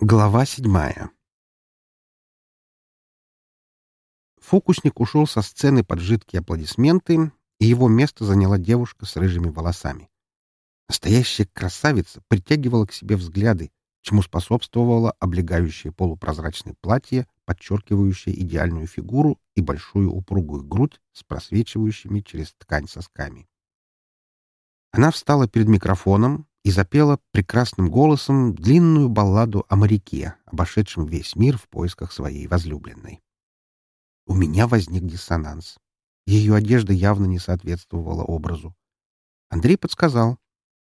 Глава седьмая Фокусник ушел со сцены под жидкие аплодисменты, и его место заняла девушка с рыжими волосами. Настоящая красавица притягивала к себе взгляды, чему способствовало облегающее полупрозрачное платье, подчеркивающее идеальную фигуру и большую упругую грудь с просвечивающими через ткань сосками. Она встала перед микрофоном, и запела прекрасным голосом длинную балладу о моряке, обошедшем весь мир в поисках своей возлюбленной. У меня возник диссонанс. Ее одежда явно не соответствовала образу. Андрей подсказал.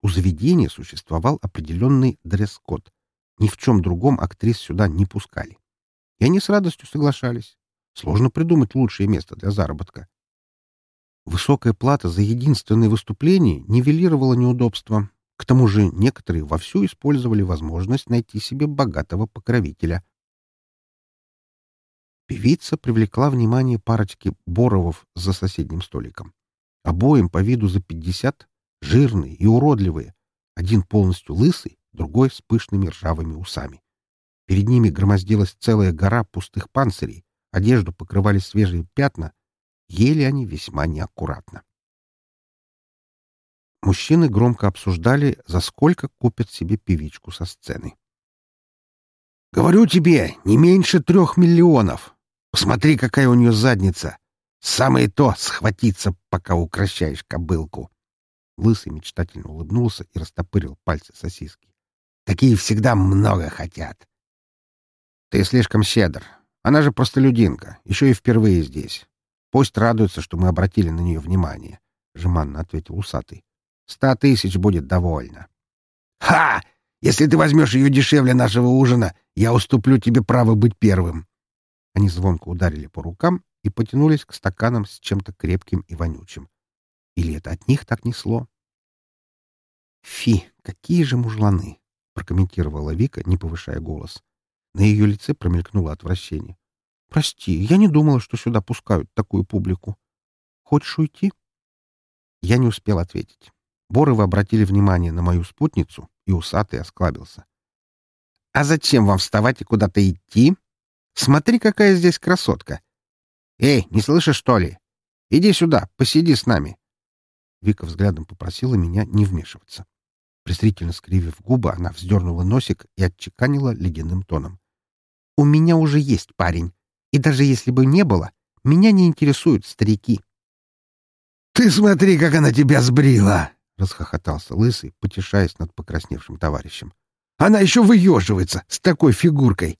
У заведения существовал определенный дресс-код. Ни в чем другом актрис сюда не пускали. И они с радостью соглашались. Сложно придумать лучшее место для заработка. Высокая плата за единственное выступление нивелировала неудобства, к тому же некоторые вовсю использовали возможность найти себе богатого покровителя. Певица привлекла внимание парочки Боровов за соседним столиком. Обоим по виду за пятьдесят, жирные и уродливые. Один полностью лысый, другой с пышными ржавыми усами. Перед ними громоздилась целая гора пустых панцирей, одежду покрывали свежие пятна, ели они весьма неаккуратно. Мужчины громко обсуждали, за сколько купят себе певичку со сцены. «Говорю тебе, не меньше трех миллионов. Посмотри, какая у нее задница. Самое то схватиться, пока укращаешь кобылку». Лысый мечтательно улыбнулся и растопырил пальцы сосиски. «Такие всегда много хотят». «Ты слишком щедр. Она же просто людинка, еще и впервые здесь. Пусть радуется, что мы обратили на нее внимание», — жеманно ответил усатый. Ста тысяч будет довольно. «Ха! Если ты возьмешь ее дешевле нашего ужина, я уступлю тебе право быть первым!» Они звонко ударили по рукам и потянулись к стаканам с чем-то крепким и вонючим. Или это от них так несло? «Фи, какие же мужланы!» — прокомментировала Вика, не повышая голос. На ее лице промелькнуло отвращение. «Прости, я не думала, что сюда пускают такую публику. Хочешь уйти?» Я не успел ответить. Боровы обратили внимание на мою спутницу, и усатый осклабился. — А зачем вам вставать и куда-то идти? Смотри, какая здесь красотка! Эй, не слышишь, что ли? Иди сюда, посиди с нами. Вика взглядом попросила меня не вмешиваться. Презрительно скривив губы, она вздернула носик и отчеканила ледяным тоном. — У меня уже есть парень, и даже если бы не было, меня не интересуют старики. — Ты смотри, как она тебя сбрила! — расхохотался Лысый, потешаясь над покрасневшим товарищем. «Она еще выеживается с такой фигуркой!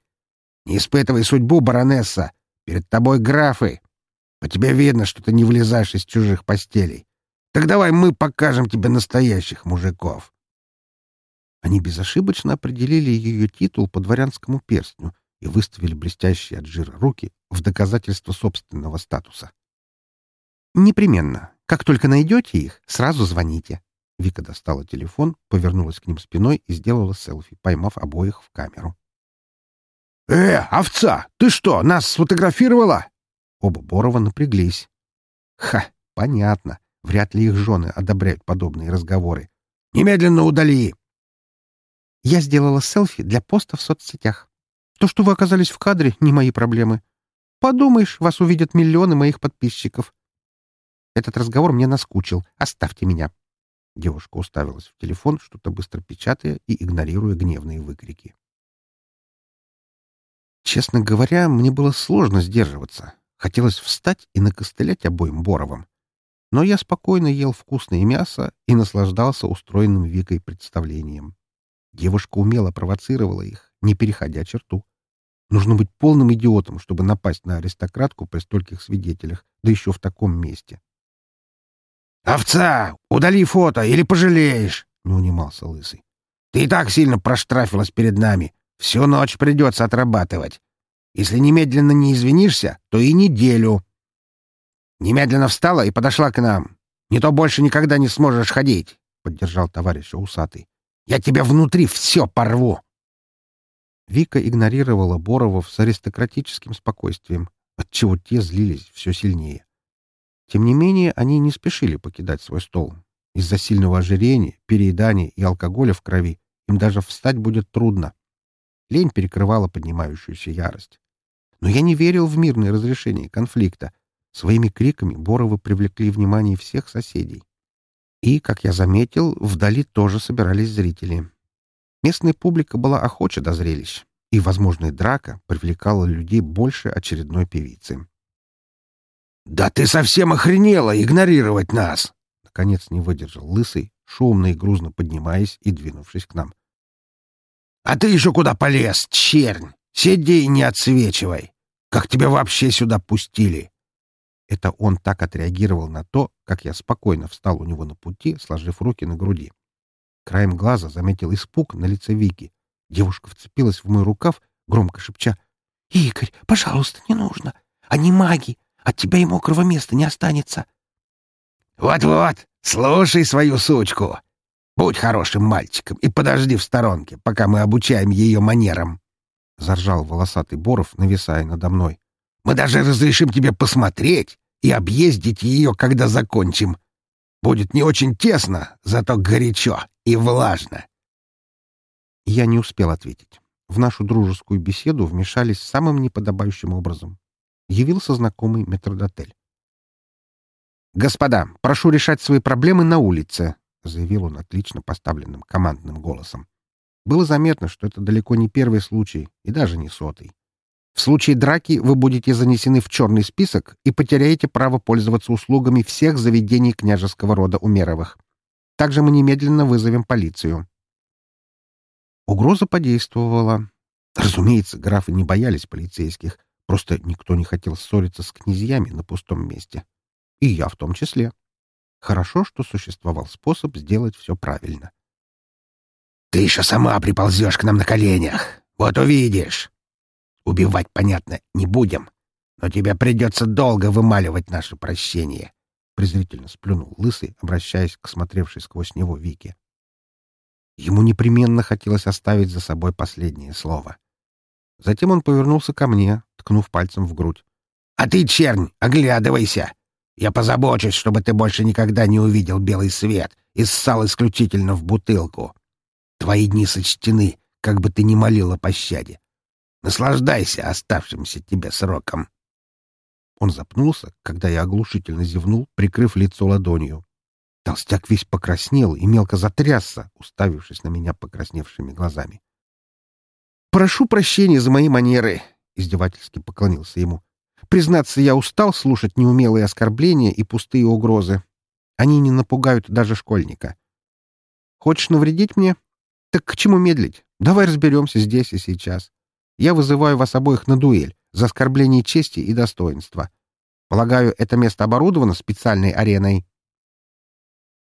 Не испытывай судьбу, баронесса! Перед тобой графы! По тебе видно, что ты не влезаешь из чужих постелей. Так давай мы покажем тебе настоящих мужиков!» Они безошибочно определили ее титул по дворянскому перстню и выставили блестящие от жира руки в доказательство собственного статуса. «Непременно. Как только найдете их, сразу звоните», Вика достала телефон, повернулась к ним спиной и сделала селфи, поймав обоих в камеру. «Э, овца, ты что, нас сфотографировала?» Оба Борова напряглись. «Ха, понятно. Вряд ли их жены одобряют подобные разговоры. Немедленно удали!» «Я сделала селфи для поста в соцсетях. То, что вы оказались в кадре, не мои проблемы. Подумаешь, вас увидят миллионы моих подписчиков. Этот разговор мне наскучил. Оставьте меня». Девушка уставилась в телефон, что-то быстро печатая и игнорируя гневные выкрики. Честно говоря, мне было сложно сдерживаться. Хотелось встать и накостылять обоим Боровым. Но я спокойно ел вкусное мясо и наслаждался устроенным Викой представлением. Девушка умело провоцировала их, не переходя черту. Нужно быть полным идиотом, чтобы напасть на аристократку при стольких свидетелях, да еще в таком месте. «Овца! Удали фото, или пожалеешь!» — не унимался Лысый. «Ты и так сильно проштрафилась перед нами. Всю ночь придется отрабатывать. Если немедленно не извинишься, то и неделю». «Немедленно встала и подошла к нам. Не то больше никогда не сможешь ходить», — поддержал товарища усатый. «Я тебя внутри все порву!» Вика игнорировала Боровов с аристократическим спокойствием, отчего те злились все сильнее. Тем не менее, они не спешили покидать свой стол. Из-за сильного ожирения, переедания и алкоголя в крови им даже встать будет трудно. Лень перекрывала поднимающуюся ярость. Но я не верил в мирное разрешение конфликта. Своими криками Боровы привлекли внимание всех соседей. И, как я заметил, вдали тоже собирались зрители. Местная публика была охоча до зрелищ, и возможная драка привлекала людей больше очередной певицы. «Да ты совсем охренела игнорировать нас!» Наконец не выдержал Лысый, шумно и грузно поднимаясь и двинувшись к нам. «А ты еще куда полез, чернь? Сиди и не отсвечивай! Как тебя вообще сюда пустили?» Это он так отреагировал на то, как я спокойно встал у него на пути, сложив руки на груди. Краем глаза заметил испуг на лице Вики. Девушка вцепилась в мой рукав, громко шепча. «Игорь, пожалуйста, не нужно. Они маги. От тебя и мокрого места не останется». «Вот-вот, слушай свою сучку. Будь хорошим мальчиком и подожди в сторонке, пока мы обучаем ее манерам», — заржал волосатый Боров, нависая надо мной. Мы даже разрешим тебе посмотреть и объездить ее, когда закончим. Будет не очень тесно, зато горячо и влажно. Я не успел ответить. В нашу дружескую беседу вмешались самым неподобающим образом. Явился знакомый метродотель. «Господа, прошу решать свои проблемы на улице», — заявил он отлично поставленным командным голосом. Было заметно, что это далеко не первый случай и даже не сотый. В случае драки вы будете занесены в черный список и потеряете право пользоваться услугами всех заведений княжеского рода Умеровых. Также мы немедленно вызовем полицию. Угроза подействовала. Разумеется, графы не боялись полицейских, просто никто не хотел ссориться с князьями на пустом месте. И я в том числе. Хорошо, что существовал способ сделать все правильно. «Ты еще сама приползешь к нам на коленях. Вот увидишь!» Убивать, понятно, не будем, но тебе придется долго вымаливать наше прощение. Презрительно сплюнул Лысый, обращаясь к смотревшей сквозь него Вике. Ему непременно хотелось оставить за собой последнее слово. Затем он повернулся ко мне, ткнув пальцем в грудь. — А ты, чернь, оглядывайся! Я позабочусь, чтобы ты больше никогда не увидел белый свет и ссал исключительно в бутылку. Твои дни сочтены, как бы ты ни молил о пощаде. Наслаждайся оставшимся тебе сроком. Он запнулся, когда я оглушительно зевнул, прикрыв лицо ладонью. Толстяк весь покраснел и мелко затрясся, уставившись на меня покрасневшими глазами. «Прошу прощения за мои манеры», — издевательски поклонился ему. «Признаться, я устал слушать неумелые оскорбления и пустые угрозы. Они не напугают даже школьника. Хочешь навредить мне? Так к чему медлить? Давай разберемся здесь и сейчас. Я вызываю вас обоих на дуэль за оскорбление чести и достоинства. Полагаю, это место оборудовано специальной ареной?»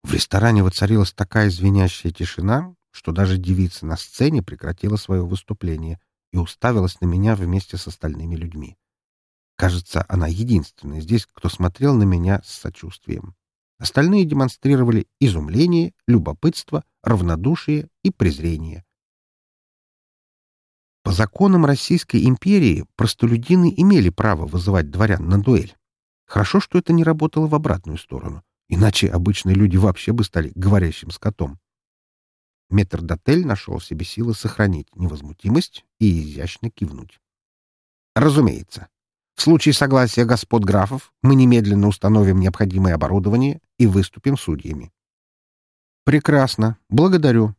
В ресторане воцарилась такая звенящая тишина, что даже девица на сцене прекратила свое выступление и уставилась на меня вместе с остальными людьми. Кажется, она единственная здесь, кто смотрел на меня с сочувствием. Остальные демонстрировали изумление, любопытство, равнодушие и презрение. По законам Российской империи простолюдины имели право вызывать дворян на дуэль. Хорошо, что это не работало в обратную сторону, иначе обычные люди вообще бы стали говорящим скотом. Метрдотель нашел в себе силы сохранить невозмутимость и изящно кивнуть. Разумеется. В случае согласия господ графов мы немедленно установим необходимое оборудование и выступим судьями. Прекрасно. Благодарю.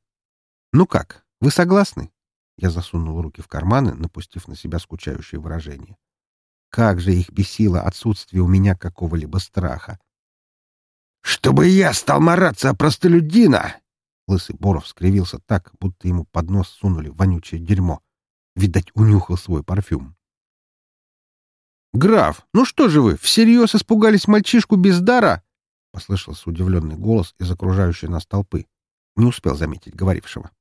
Ну как, вы согласны? Я засунул руки в карманы, напустив на себя скучающее выражение. Как же их бесило отсутствие у меня какого-либо страха. «Чтобы я стал мараться о простолюдина!» Лысый Боров скривился так, будто ему под нос сунули вонючее дерьмо. Видать, унюхал свой парфюм. «Граф, ну что же вы, всерьез испугались мальчишку без дара?» — послышался удивленный голос из окружающей нас толпы. Не успел заметить говорившего.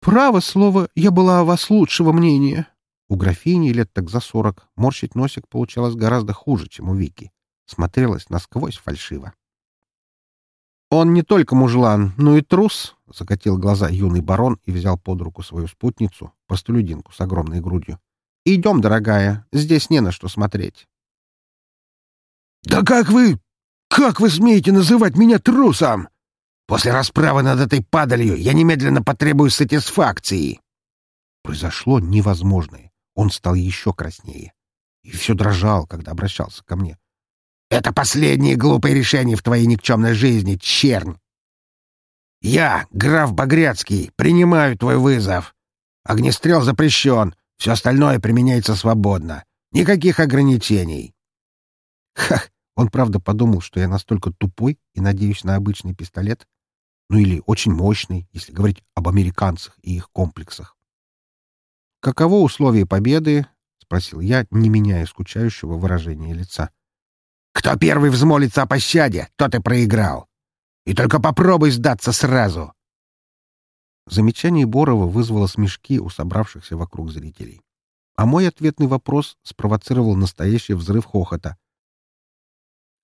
«Право слово, я была о вас лучшего мнения». У графини лет так за сорок морщить носик получалось гораздо хуже, чем у Вики. Смотрелась насквозь фальшиво. «Он не только мужлан, но и трус», — закатил глаза юный барон и взял под руку свою спутницу, простолюдинку с огромной грудью. «Идем, дорогая, здесь не на что смотреть». «Да как вы... как вы смеете называть меня трусом?» После расправы над этой падалью я немедленно потребую сатисфакции. Произошло невозможное. Он стал еще краснее. И все дрожал, когда обращался ко мне. «Это последнее глупое решение в твоей никчемной жизни, чернь! Я, граф Багряцкий, принимаю твой вызов. Огнестрел запрещен, все остальное применяется свободно. Никаких ограничений. Хах, он правда подумал, что я настолько тупой и надеюсь на обычный пистолет? Ну или очень мощный, если говорить об американцах и их комплексах. «Каково условие победы?» — спросил я, не меняя скучающего выражения лица. «Кто первый взмолится о пощаде, тот и проиграл. И только попробуй сдаться сразу!» Замечание Борова вызвало смешки у собравшихся вокруг зрителей. А мой ответный вопрос спровоцировал настоящий взрыв хохота.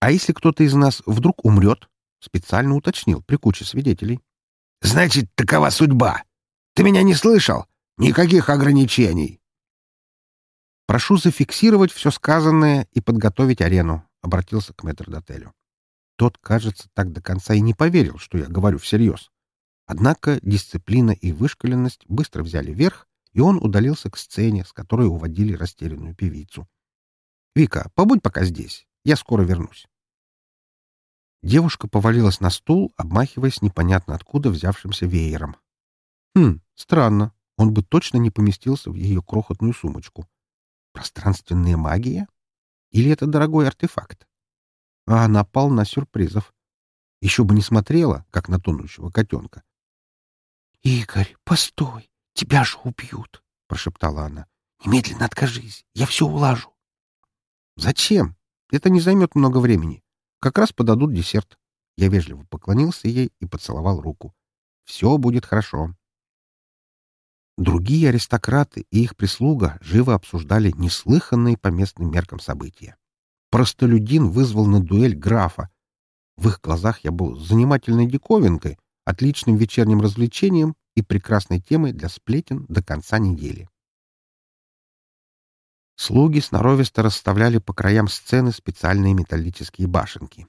«А если кто-то из нас вдруг умрет?» — специально уточнил при куче свидетелей. «Значит, такова судьба! Ты меня не слышал? Никаких ограничений!» «Прошу зафиксировать все сказанное и подготовить арену», — обратился к метрдотелю. Тот, кажется, так до конца и не поверил, что я говорю всерьез. Однако дисциплина и вышкаленность быстро взяли верх, и он удалился к сцене, с которой уводили растерянную певицу. «Вика, побудь пока здесь. Я скоро вернусь». Девушка повалилась на стул, обмахиваясь непонятно откуда взявшимся веером. Хм, странно. Он бы точно не поместился в ее крохотную сумочку. Пространственная магия? Или это дорогой артефакт? А она полна сюрпризов. Еще бы не смотрела, как на тонущего котенка. — Игорь, постой! Тебя же убьют! — прошептала она. — Немедленно откажись, я все улажу. — Зачем? Это не займет много времени. Как раз подадут десерт. Я вежливо поклонился ей и поцеловал руку. Все будет хорошо. Другие аристократы и их прислуга живо обсуждали неслыханные по местным меркам события. Простолюдин вызвал на дуэль графа. В их глазах я был занимательной диковинкой, отличным вечерним развлечением и прекрасной темой для сплетен до конца недели. Слуги сноровисто расставляли по краям сцены специальные металлические башенки.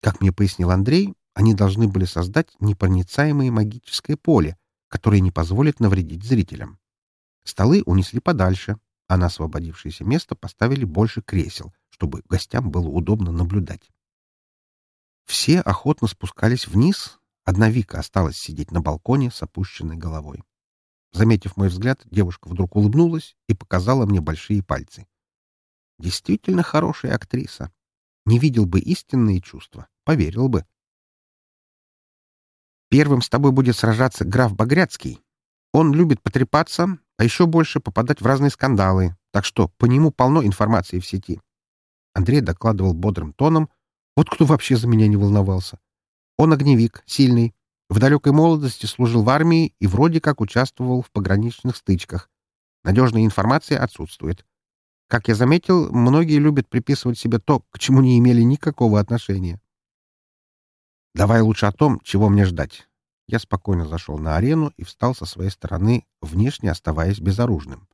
Как мне пояснил Андрей, они должны были создать непроницаемое магическое поле, которое не позволит навредить зрителям. Столы унесли подальше, а на освободившееся место поставили больше кресел, чтобы гостям было удобно наблюдать. Все охотно спускались вниз, одна Вика осталась сидеть на балконе с опущенной головой. Заметив мой взгляд, девушка вдруг улыбнулась и показала мне большие пальцы. Действительно хорошая актриса. Не видел бы истинные чувства, поверил бы. Первым с тобой будет сражаться граф Багряцкий. Он любит потрепаться, а еще больше попадать в разные скандалы, так что по нему полно информации в сети. Андрей докладывал бодрым тоном. Вот кто вообще за меня не волновался. Он огневик, сильный, в далекой молодости служил в армии и вроде как участвовал в пограничных стычках. Надежной информации отсутствует. Как я заметил, многие любят приписывать себе то, к чему не имели никакого отношения. Давай лучше о том, чего мне ждать. Я спокойно зашел на арену и встал со своей стороны, внешне оставаясь безоружным.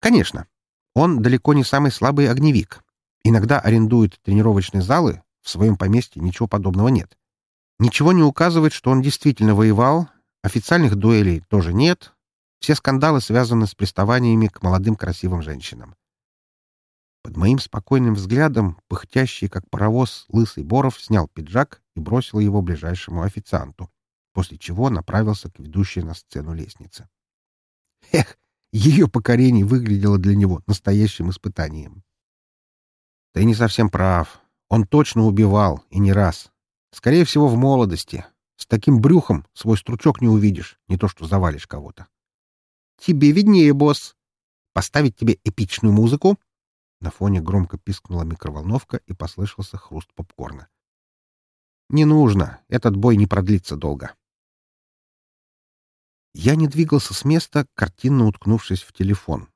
Конечно, он далеко не самый слабый огневик. Иногда арендует тренировочные залы, в своем поместье ничего подобного нет. Ничего не указывает, что он действительно воевал, официальных дуэлей тоже нет, все скандалы связаны с приставаниями к молодым красивым женщинам. Под моим спокойным взглядом, пыхтящий, как паровоз, лысый Боров снял пиджак и бросил его ближайшему официанту, после чего направился к ведущей на сцену лестнице. Эх, ее покорение выглядело для него настоящим испытанием. Ты не совсем прав. Он точно убивал, и не раз. Скорее всего, в молодости. С таким брюхом свой стручок не увидишь, не то что завалишь кого-то. Тебе виднее, босс. Поставить тебе эпичную музыку? На фоне громко пискнула микроволновка и послышался хруст попкорна. Не нужно, этот бой не продлится долго. Я не двигался с места, картинно уткнувшись в телефон.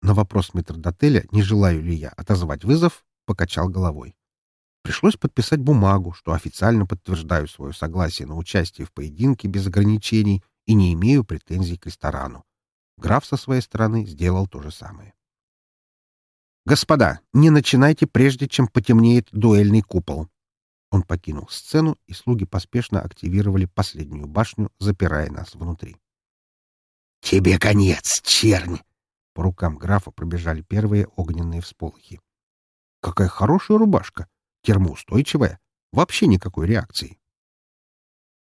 На вопрос метрдотеля, не желаю ли я отозвать вызов, покачал головой. Пришлось подписать бумагу, что официально подтверждаю свое согласие на участие в поединке без ограничений и не имею претензий к ресторану. Граф со своей стороны сделал то же самое. «Господа, не начинайте, прежде чем потемнеет дуэльный купол». Он покинул сцену, и слуги поспешно активировали последнюю башню, запирая нас внутри. «Тебе конец, чернь!» По рукам графа пробежали первые огненные всполохи. «Какая хорошая рубашка! Термоустойчивая! Вообще никакой реакции!»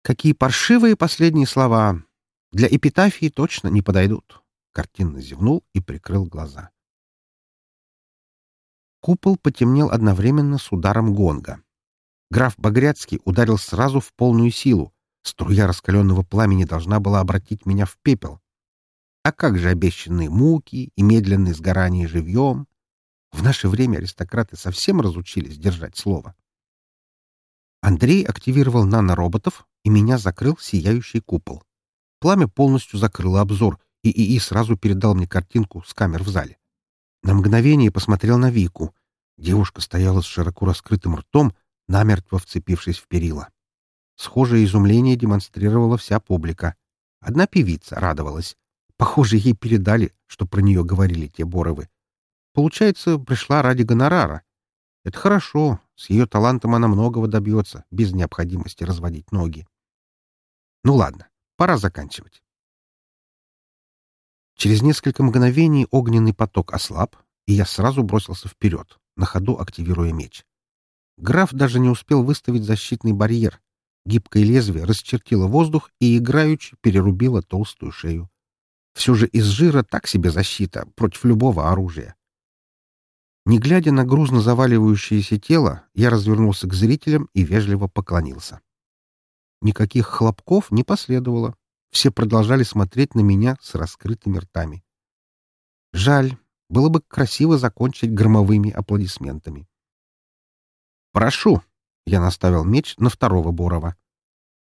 «Какие паршивые последние слова! Для эпитафии точно не подойдут!» Картинно зевнул и прикрыл глаза. Купол потемнел одновременно с ударом гонга. Граф Багряцкий ударил сразу в полную силу. Струя раскаленного пламени должна была обратить меня в пепел. А как же обещанные муки и медленное сгорание живьем? В наше время аристократы совсем разучились держать слово. Андрей активировал нанороботов, и меня закрыл сияющий купол. Пламя полностью закрыло обзор, и ИИ сразу передал мне картинку с камер в зале. На мгновение посмотрел на Вику. Девушка стояла с широко раскрытым ртом, намертво вцепившись в перила. Схожее изумление демонстрировала вся публика. Одна певица радовалась. Похоже, ей передали, что про нее говорили те Боровы. Получается, пришла ради гонорара. Это хорошо. С ее талантом она многого добьется, без необходимости разводить ноги. Ну ладно, пора заканчивать. Через несколько мгновений огненный поток ослаб, и я сразу бросился вперед, на ходу активируя меч. Граф даже не успел выставить защитный барьер. Гибкое лезвие расчертило воздух и играючи перерубило толстую шею. Все же из жира так себе защита против любого оружия. Не глядя на грузно заваливающееся тело, я развернулся к зрителям и вежливо поклонился. Никаких хлопков не последовало. Все продолжали смотреть на меня с раскрытыми ртами. Жаль, было бы красиво закончить громовыми аплодисментами. «Прошу!» — я наставил меч на второго Борова.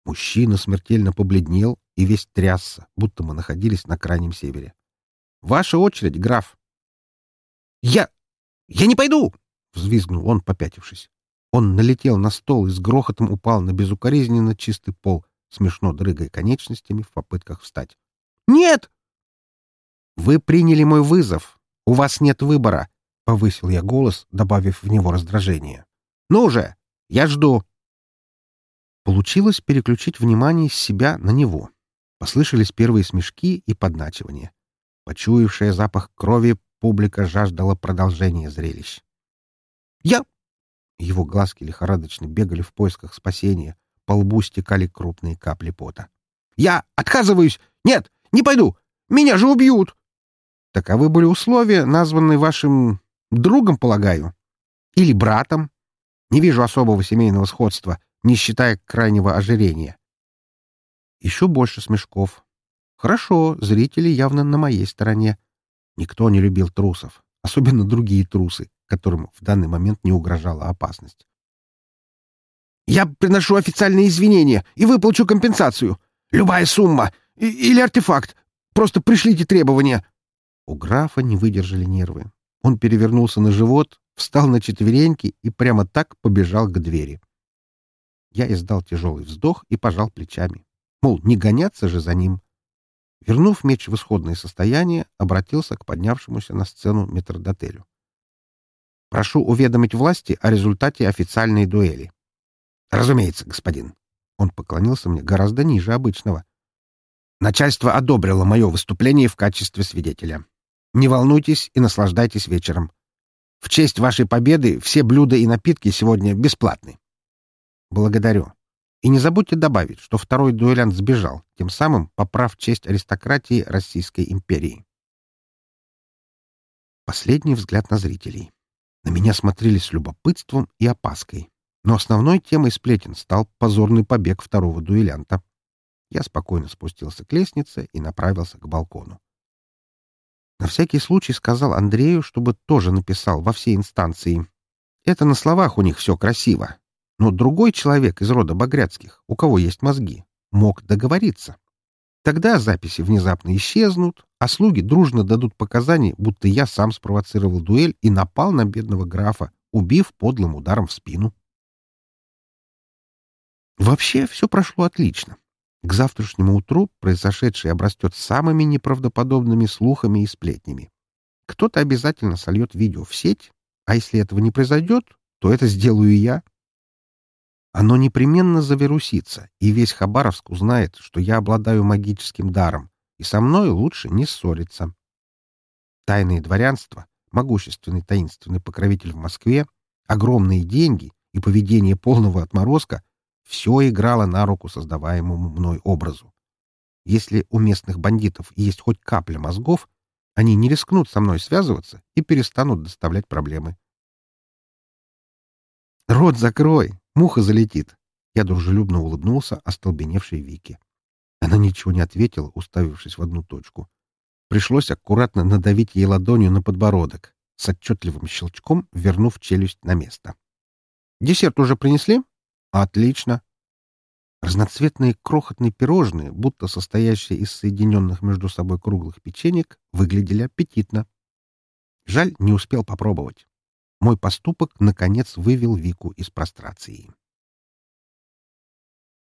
Мужчина смертельно побледнел и весь трясся, будто мы находились на крайнем севере. «Ваша очередь, граф!» «Я... я не пойду!» — взвизгнул он, попятившись. Он налетел на стол и с грохотом упал на безукоризненно чистый пол, смешно дрыгая конечностями в попытках встать. «Нет!» «Вы приняли мой вызов. У вас нет выбора», — повысил я голос, добавив в него раздражение. «Ну же! Я жду!» Получилось переключить внимание с себя на него. Послышались первые смешки и подначивания. Почуявшая запах крови, публика жаждала продолжения зрелищ. «Я...» Его глазки лихорадочно бегали в поисках спасения, по лбу стекали крупные капли пота. «Я отказываюсь! Нет, не пойду! Меня же убьют!» «Таковы были условия, названные вашим другом, полагаю? Или братом? Не вижу особого семейного сходства, не считая крайнего ожирения». Еще больше смешков. «Хорошо, зрители явно на моей стороне. Никто не любил трусов, особенно другие трусы, которым в данный момент не угрожала опасность. Я приношу официальные извинения и выплачу компенсацию. Любая сумма. И или артефакт. Просто пришлите требования». У графа не выдержали нервы. Он перевернулся на живот, встал на четвереньки и прямо так побежал к двери. Я издал тяжелый вздох и пожал плечами. Мол, не гоняться же за ним. Вернув меч в исходное состояние, обратился к поднявшемуся на сцену метрдотелю. «Прошу уведомить власти о результате официальной дуэли. «Разумеется, господин». Он поклонился мне гораздо ниже обычного. «Начальство одобрило мое выступление в качестве свидетеля. Не волнуйтесь и наслаждайтесь вечером. В честь вашей победы все блюда и напитки сегодня бесплатны». «Благодарю. И не забудьте добавить, что второй дуэлянт сбежал, тем самым поправ честь аристократии Российской империи». Последний взгляд на зрителей. На меня смотрели с любопытством и опаской. Но основной темой сплетен стал позорный побег второго дуэлянта. Я спокойно спустился к лестнице и направился к балкону. На всякий случай сказал Андрею, чтобы тоже написал во все инстанции. Это на словах у них все красиво. Но другой человек из рода Багряцких, у кого есть мозги, мог договориться. Тогда записи внезапно исчезнут, а слуги дружно дадут показания, будто я сам спровоцировал дуэль и напал на бедного графа, убив подлым ударом в спину. Вообще все прошло отлично. К завтрашнему утру произошедшее обрастет самыми неправдоподобными слухами и сплетнями. Кто-то обязательно сольет видео в сеть, а если этого не произойдет, то это сделаю я. Оно непременно завирусится, и весь Хабаровск узнает, что я обладаю магическим даром, и со мной лучше не ссориться. Тайное дворянство, могущественный таинственный покровитель в Москве, огромные деньги и поведение полного отморозка — все играло на руку создаваемому мной образу. Если у местных бандитов есть хоть капля мозгов, они не рискнут со мной связываться и перестанут доставлять проблемы. «Рот закрой! Муха залетит!» Я дружелюбно улыбнулся остолбеневшей Вике. Она ничего не ответила, уставившись в одну точку. Пришлось аккуратно надавить ей ладонью на подбородок, с отчетливым щелчком вернув челюсть на место. «Десерт уже принесли?» «Отлично!» Разноцветные крохотные пирожные, будто состоящие из соединенных между собой круглых печенек, выглядели аппетитно. Жаль, не успел попробовать. Мой поступок, наконец, вывел Вику из прострации.